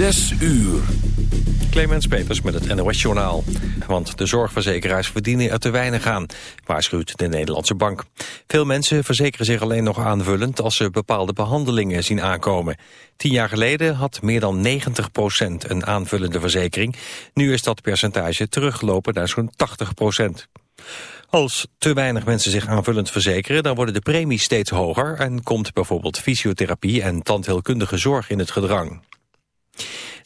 Zes uur. Clemens Peters met het NOS-journaal. Want de zorgverzekeraars verdienen er te weinig aan, waarschuwt de Nederlandse bank. Veel mensen verzekeren zich alleen nog aanvullend als ze bepaalde behandelingen zien aankomen. Tien jaar geleden had meer dan 90% een aanvullende verzekering. Nu is dat percentage teruggelopen naar zo'n 80% als te weinig mensen zich aanvullend verzekeren... dan worden de premies steeds hoger... en komt bijvoorbeeld fysiotherapie en tandheelkundige zorg in het gedrang.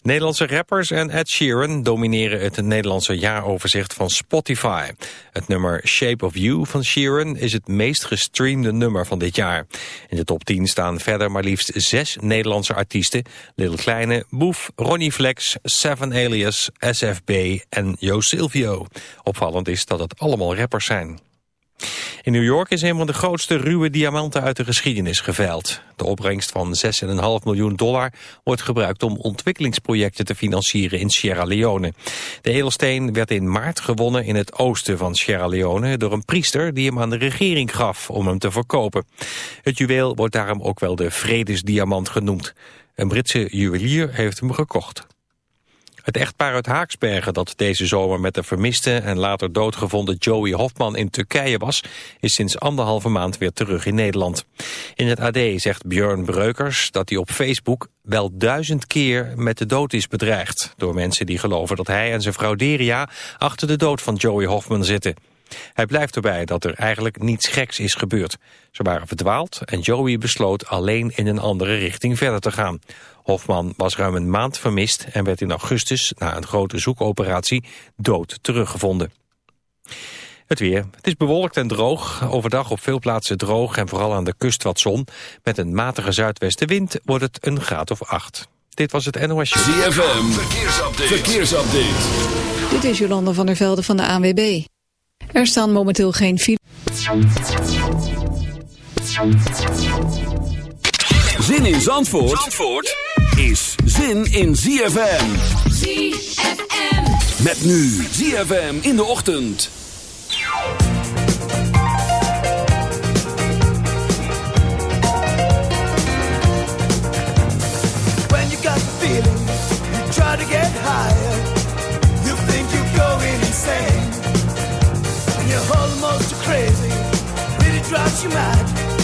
Nederlandse rappers en Ed Sheeran domineren het Nederlandse jaaroverzicht van Spotify. Het nummer Shape of You van Sheeran is het meest gestreamde nummer van dit jaar. In de top 10 staan verder maar liefst zes Nederlandse artiesten. Lil Kleine, Boef, Ronnie Flex, Seven Alias, SFB en Jo Silvio. Opvallend is dat het allemaal rappers zijn. In New York is een van de grootste ruwe diamanten uit de geschiedenis geveild. De opbrengst van 6,5 miljoen dollar wordt gebruikt om ontwikkelingsprojecten te financieren in Sierra Leone. De edelsteen werd in maart gewonnen in het oosten van Sierra Leone door een priester die hem aan de regering gaf om hem te verkopen. Het juweel wordt daarom ook wel de vredesdiamant genoemd. Een Britse juwelier heeft hem gekocht. Het echtpaar uit Haaksbergen dat deze zomer met de vermiste en later doodgevonden Joey Hofman in Turkije was, is sinds anderhalve maand weer terug in Nederland. In het AD zegt Björn Breukers dat hij op Facebook wel duizend keer met de dood is bedreigd door mensen die geloven dat hij en zijn vrouw Deria achter de dood van Joey Hofman zitten. Hij blijft erbij dat er eigenlijk niets geks is gebeurd. Ze waren verdwaald en Joey besloot alleen in een andere richting verder te gaan. Hofman was ruim een maand vermist en werd in augustus na een grote zoekoperatie dood teruggevonden. Het weer. Het is bewolkt en droog. Overdag op veel plaatsen droog en vooral aan de kust wat zon. Met een matige zuidwestenwind wordt het een graad of acht. Dit was het NOS Show. ZFM. Verkeersupdate. Verkeersupdate. Dit is Jolanda van der Velde van de ANWB. Er staan momenteel geen files. Zin in Zandvoort, Zandvoort is zin in ZFM. ZFM. Met nu ZFM in de ochtend. When you got the feeling, you try to get higher. You think you're going insane. And you're almost crazy, really drives you mad.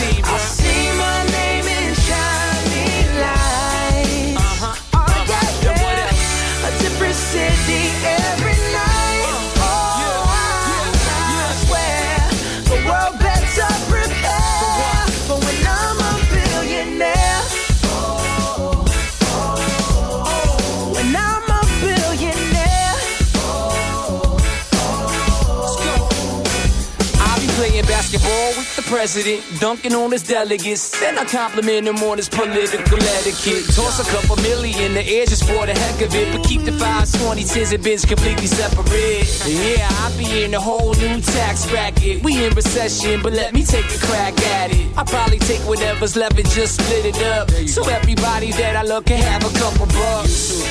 Playing basketball with the president, dunking on his delegates. Then I compliment him on his political etiquette. Toss a couple million the air just for the heck of it. But keep the fives, 20, tens, and bins completely separate. Yeah, I be in a whole new tax bracket. We in recession, but let me take a crack at it. I probably take whatever's left and just split it up. So everybody that I love can have a couple bucks.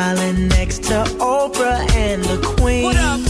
Smiling next to Oprah and the Queen. what up,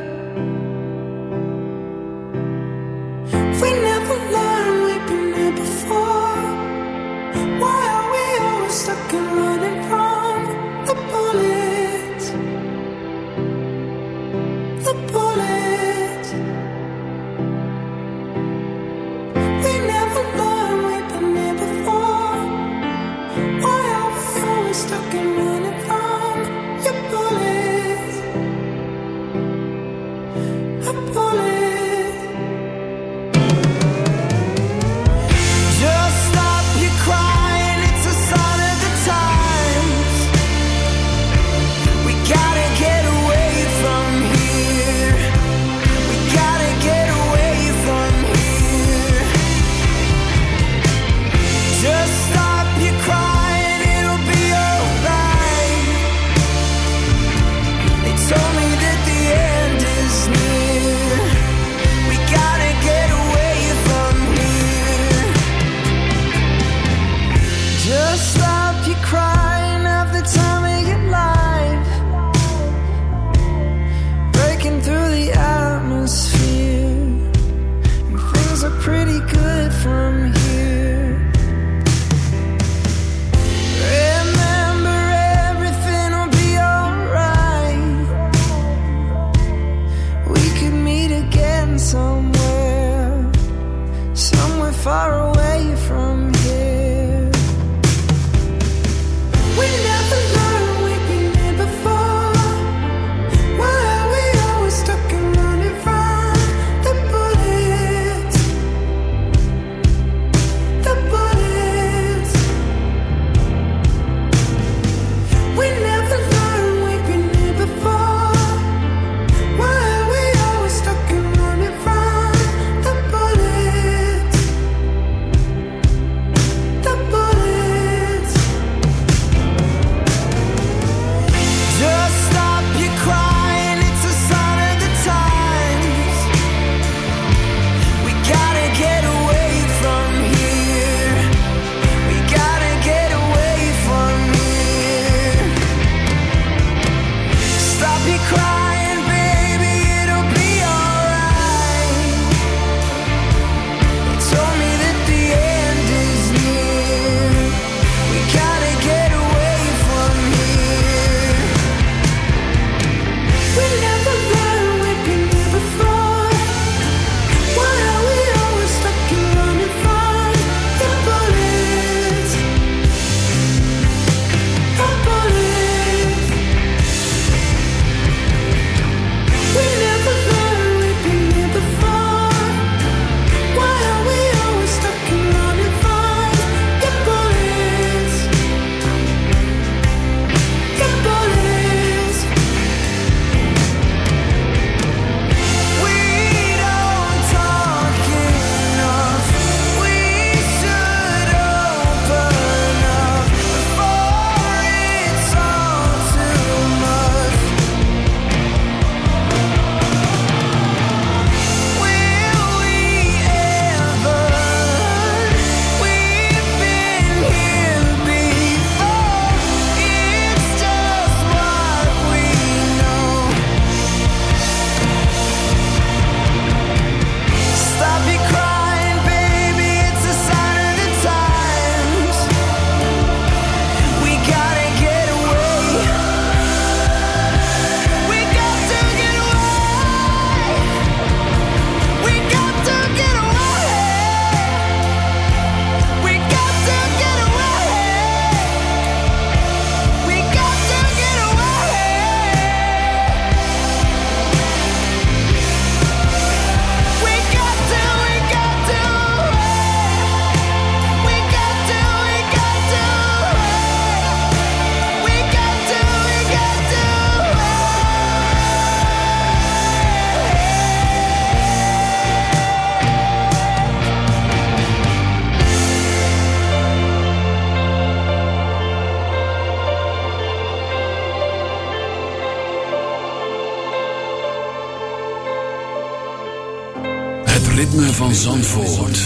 ritme van Zandvoort.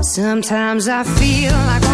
Sometimes I feel like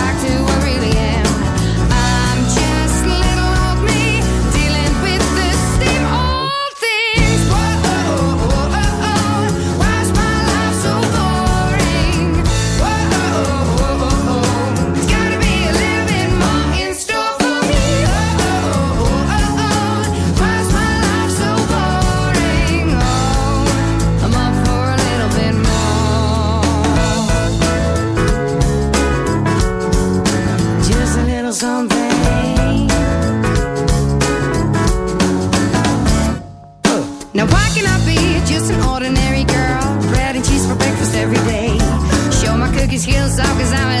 these heels off cause I'm a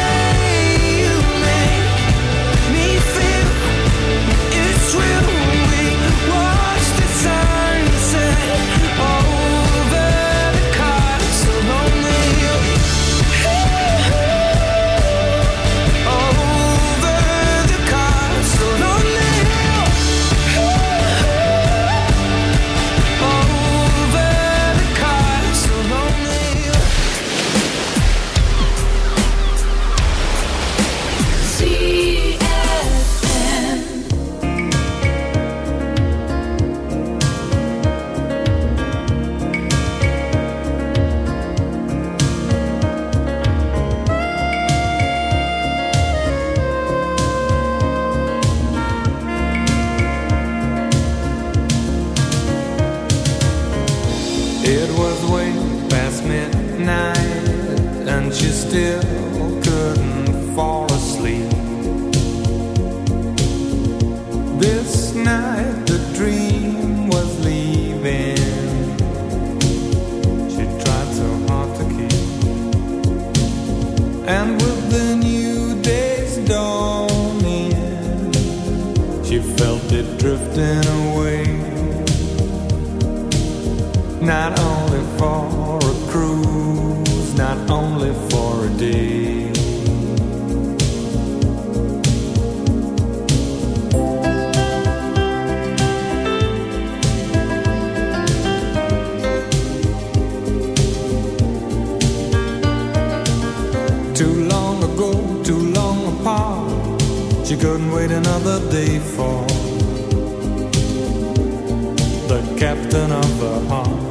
still couldn't fall asleep. This night, the dream was leaving. She tried so hard to keep, and with the new day's dawning, she felt it drifting away. Not only for a cruise, not only day. Too long ago, too long apart. She couldn't wait another day for the captain of the heart.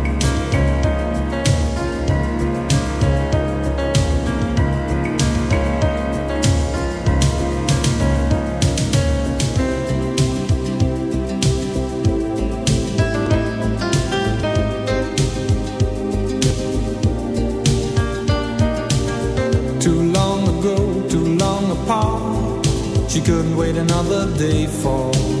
Another day for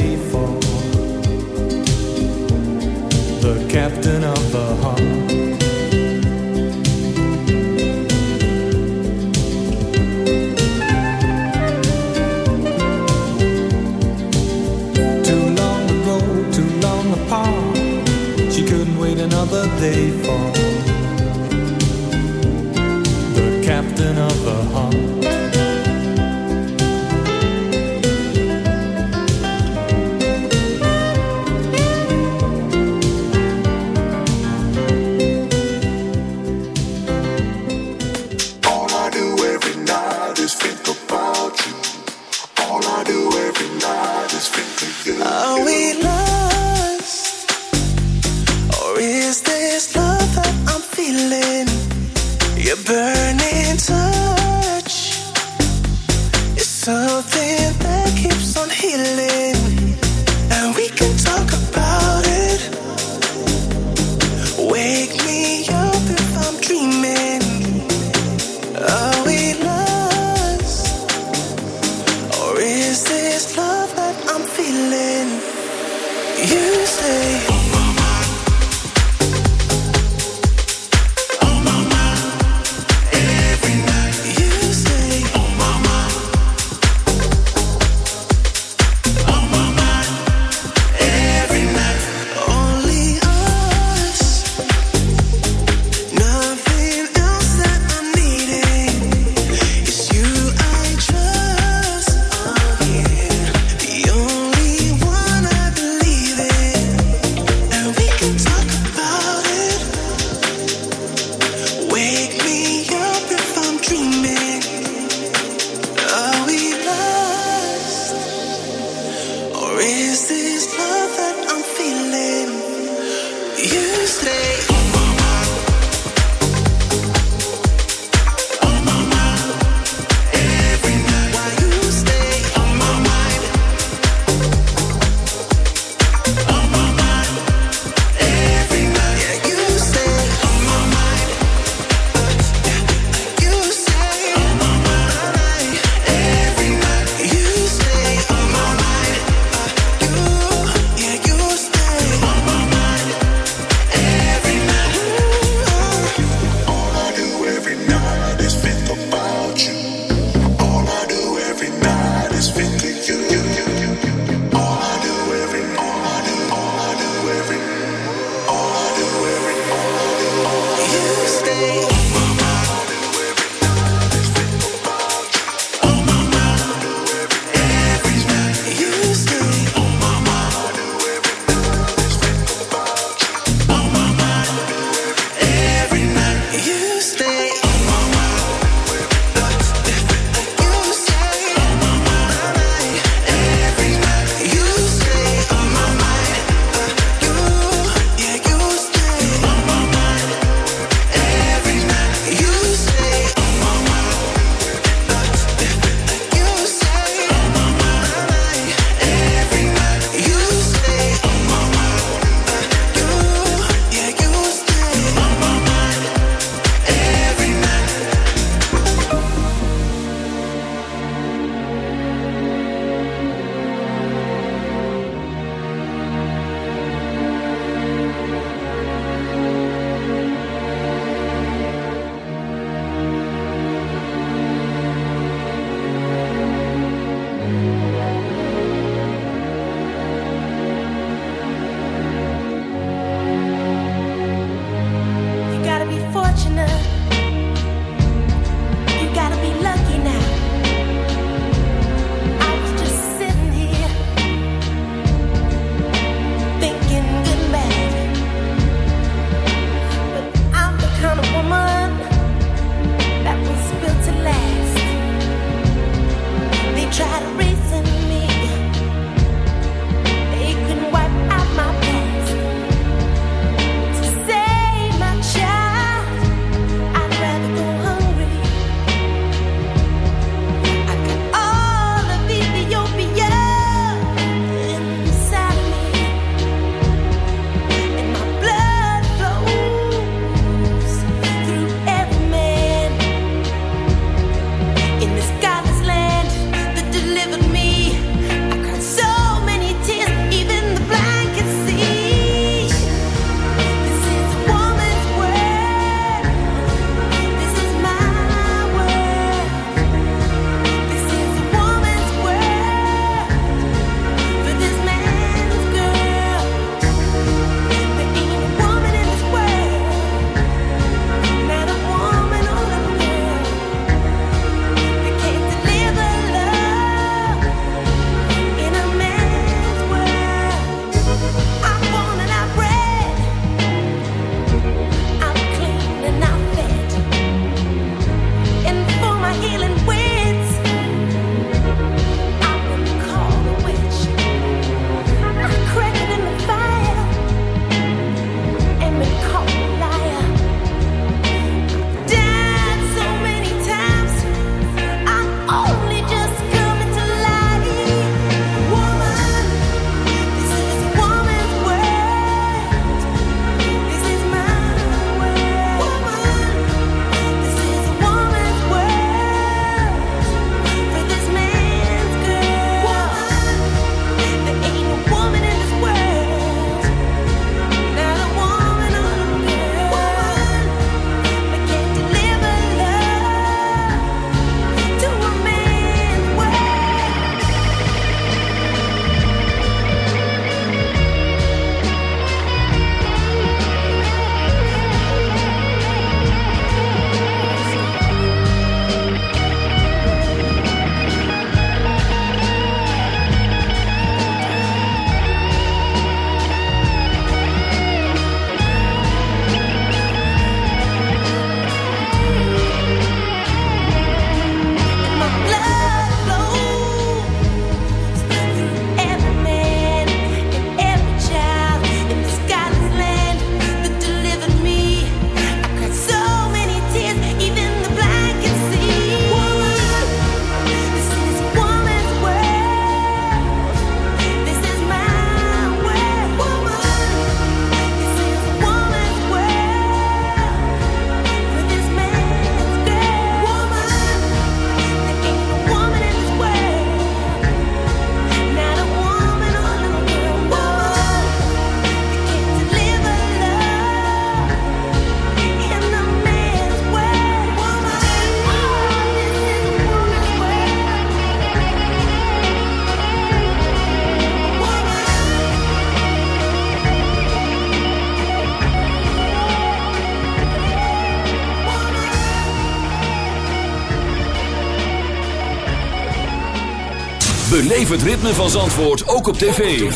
het ritme van Zandvoort ook op tv.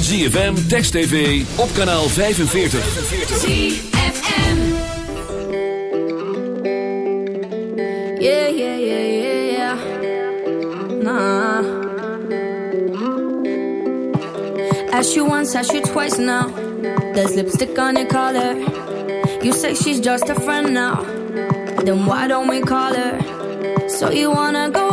ZFM, Text TV, op kanaal 45. ZFM Yeah, yeah, yeah, yeah, yeah. Nah. Ask you once, ask you twice now. There's lipstick on your collar. You say she's just a friend now. Then why don't we call her? So you wanna go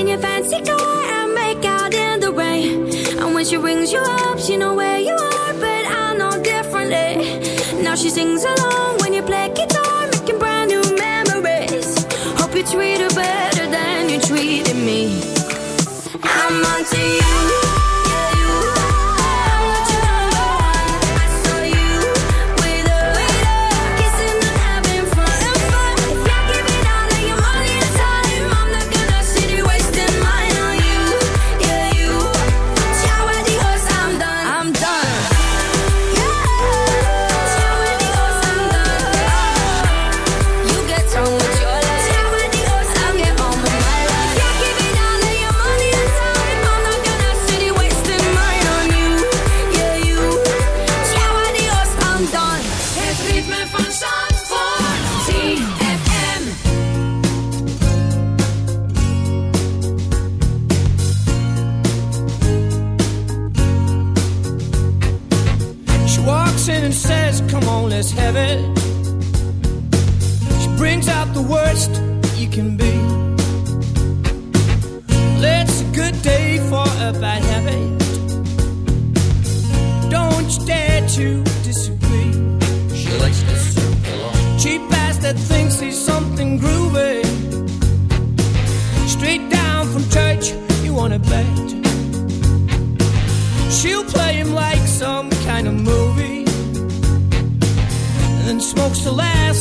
in your fancy car and make out in the rain. And when she rings you up, she know where you are, but I know differently. Eh? Now she sings along when you play guitar.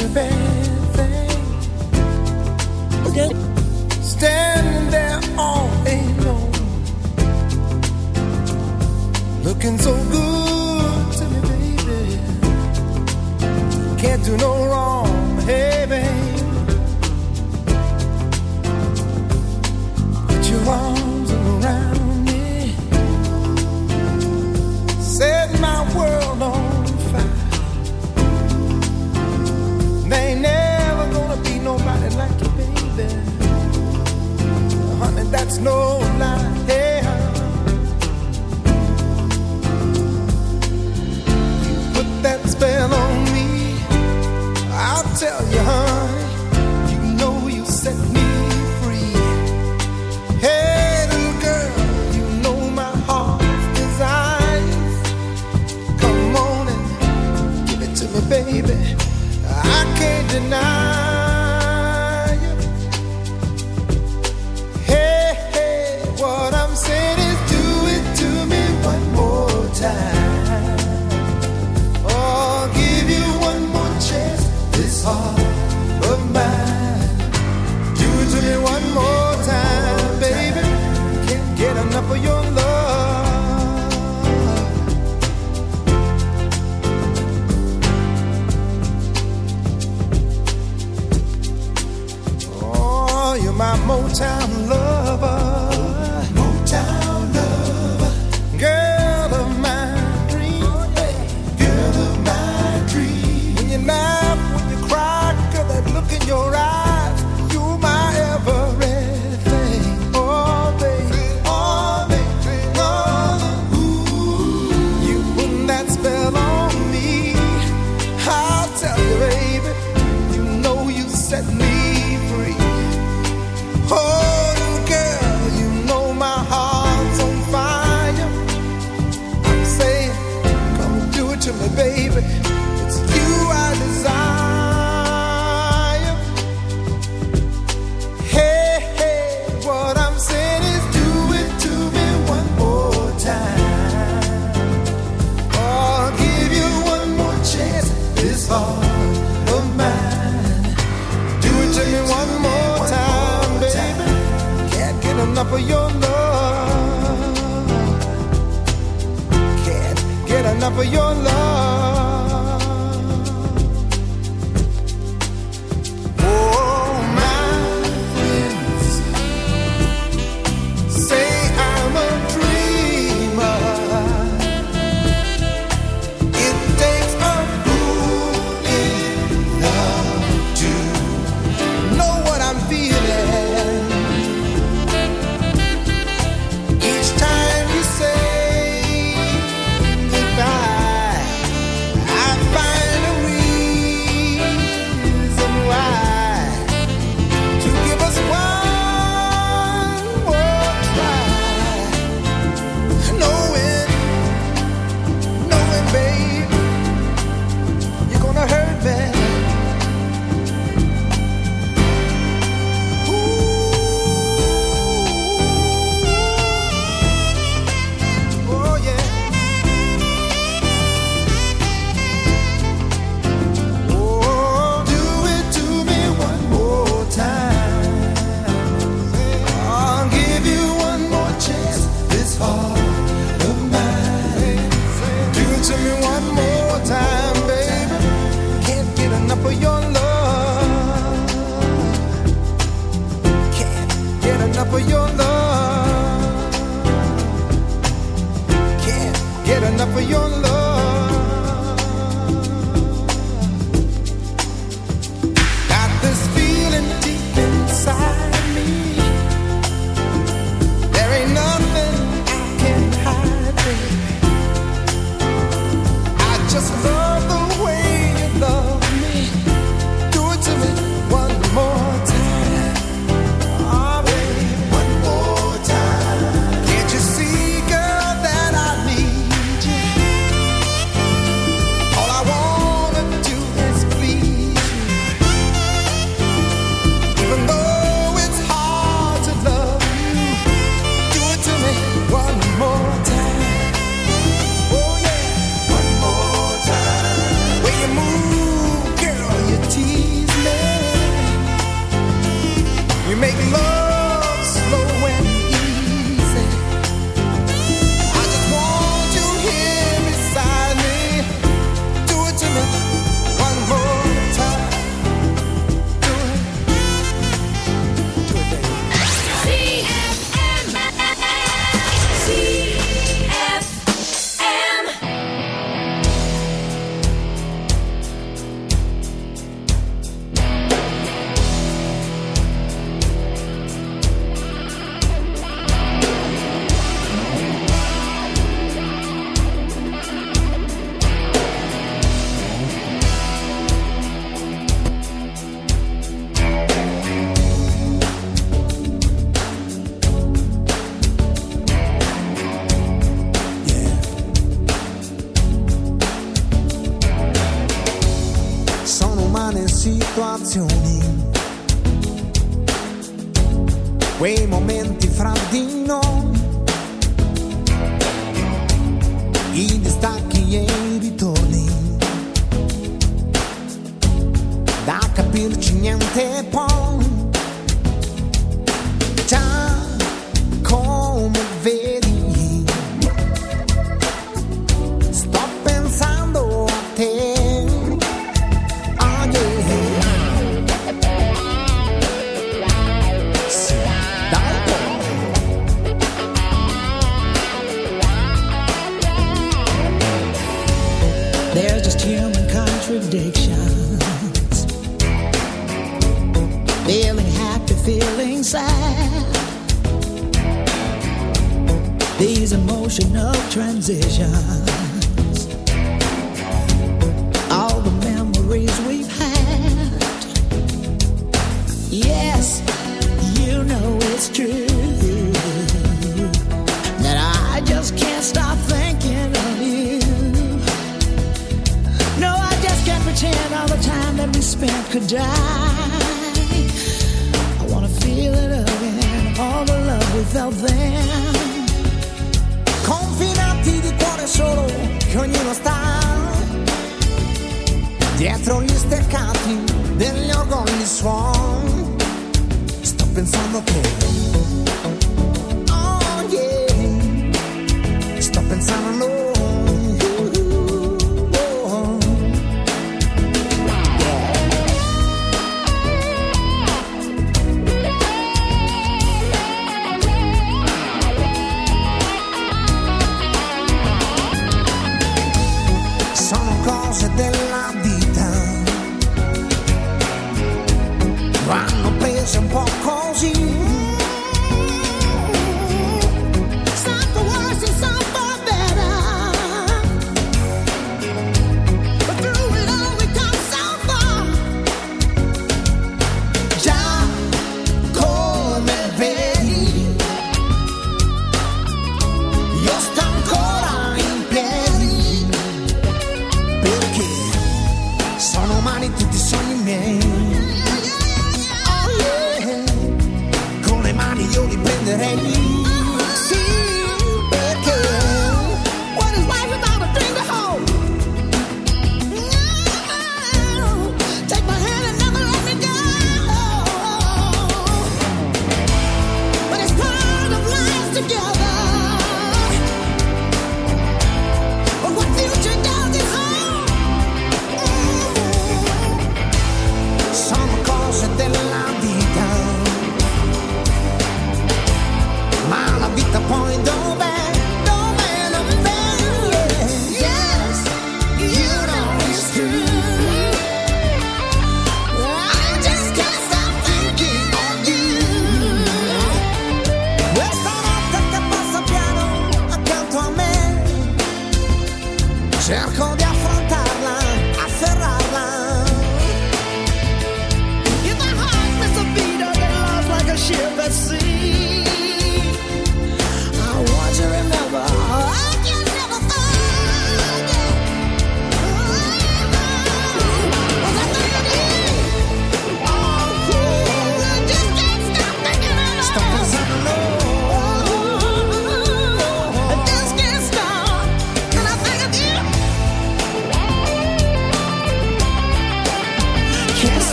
you, baby. spent could die. I wanna feel it again, all the love without them. Confinati di cuore solo che ognuno sta. Dietro gli steccati degli organi suon. Sto pensando che. Oh yeah. Sto pensando a noi.